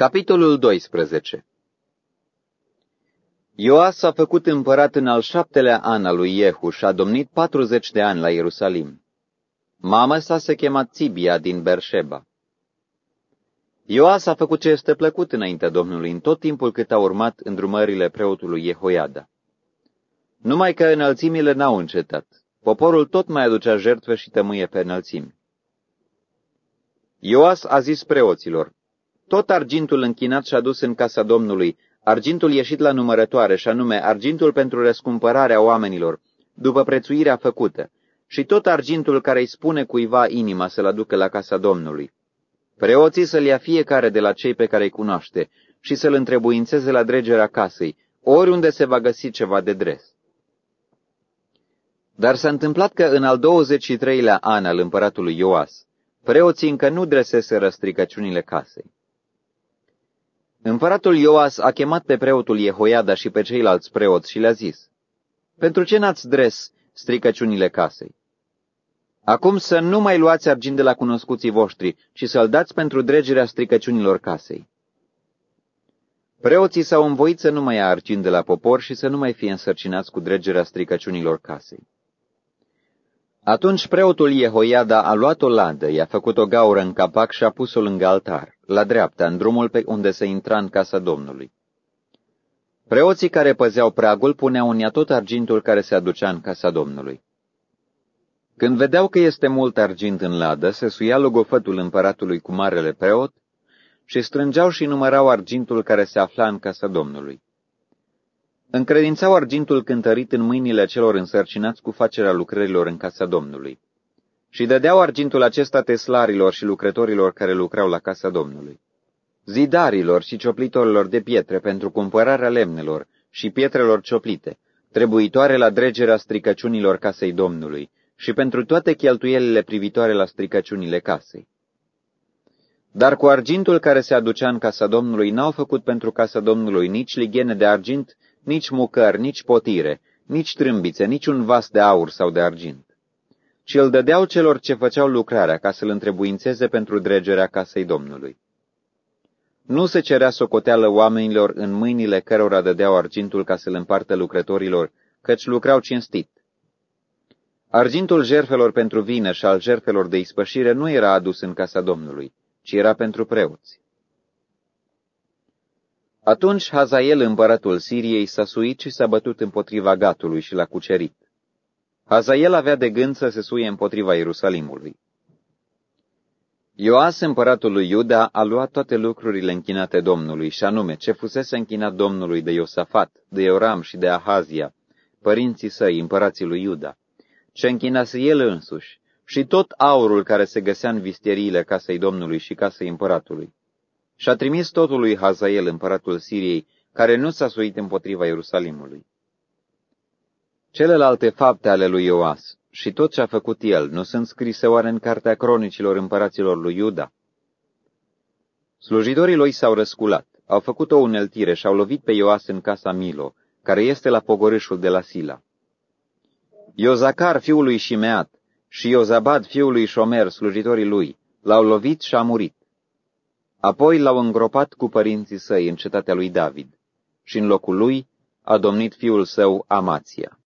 Capitolul 12 Ioas a făcut împărat în al șaptelea an al lui Iehu și a domnit patruzeci de ani la Ierusalim. Mama sa se chema Țibia din Berșeba. Ioas a făcut ce este plăcut înaintea Domnului în tot timpul cât a urmat îndrumările preotului Jehoiada. Numai că înălțimile n-au încetat. Poporul tot mai aducea jertfe și tămâie pe înălțimi. Ioas a zis preoților, tot argintul închinat și adus în casa Domnului, argintul ieșit la numărătoare, și anume argintul pentru răscumpărarea oamenilor, după prețuirea făcută, și tot argintul care îi spune cuiva inima să-l aducă la casa Domnului. Preoții să-l ia fiecare de la cei pe care îi cunoaște și să-l întrebuințeze la dregerea casei, oriunde se va găsi ceva de dres. Dar s-a întâmplat că în al 23-lea an al împăratului Ioas, preoții încă nu dreseseră stricăciunile casei. Împăratul Ioas a chemat pe preotul Jehoiada și pe ceilalți preoți și le-a zis, Pentru ce n-ați dres stricăciunile casei? Acum să nu mai luați argint de la cunoscuții voștri și să-l dați pentru dregerea stricăciunilor casei. Preoții s-au învoit să nu mai ia argint de la popor și să nu mai fie însărcinați cu dregerea stricăciunilor casei. Atunci preotul Jehoiada a luat o ladă, i-a făcut o gaură în capac și a pus-o lângă altar, la dreapta, în drumul pe unde se intra în casa Domnului. Preoții care păzeau pragul puneau în ea tot argintul care se aducea în casa Domnului. Când vedeau că este mult argint în ladă, se suia logofătul împăratului cu marele preot și strângeau și numărau argintul care se afla în casa Domnului. Încredințau argintul cântărit în mâinile celor însărcinați cu facerea lucrărilor în casa Domnului. Și dădeau argintul acesta teslarilor și lucrătorilor care lucrau la casa Domnului. Zidarilor și cioplitorilor de pietre pentru cumpărarea lemnelor și pietrelor cioplite, trebuitoare la dregerea stricăciunilor casei Domnului și pentru toate cheltuielile privitoare la stricăciunile casei. Dar cu argintul care se aducea în casa Domnului n-au făcut pentru casa Domnului nici lighene de argint, nici mucări, nici potire, nici trâmbițe, nici un vas de aur sau de argint, ci îl dădeau celor ce făceau lucrarea ca să-l întrebuințeze pentru dregerea casei Domnului. Nu se cerea socoteală oamenilor în mâinile cărora dădeau argintul ca să-l împartă lucrătorilor, căci lucrau cinstit. Argintul jerfelor pentru vină și al jerfelor de ispășire nu era adus în casa Domnului, ci era pentru preoți. Atunci Hazael, împăratul Siriei, s-a suit și s-a bătut împotriva Gatului și l-a cucerit. Hazael avea de gând să se suie împotriva Ierusalimului. Ioas, împăratul lui Iuda, a luat toate lucrurile închinate Domnului, și anume ce fusese închinat Domnului de Iosafat, de Ioram și de Ahazia, părinții săi, împărații lui Iuda, ce închinase el însuși, și tot aurul care se găsea în visteriile casei Domnului și casei împăratului și a trimis totul lui Hazael, împăratul Siriei, care nu s-a suit împotriva Ierusalimului. Celelalte fapte ale lui Ioas și tot ce a făcut el nu sunt scrise oare în cartea cronicilor împăraților lui Iuda? Slujitorii lui s-au răsculat, au făcut o uneltire și au lovit pe Ioas în casa Milo, care este la pogorâșul de la Sila. Iozacar, fiul lui Shimeat, și Iozabad, fiul lui Șomer, slujitorii lui, l-au lovit și a murit. Apoi l-au îngropat cu părinții săi în cetatea lui David și în locul lui a domnit fiul său Amația.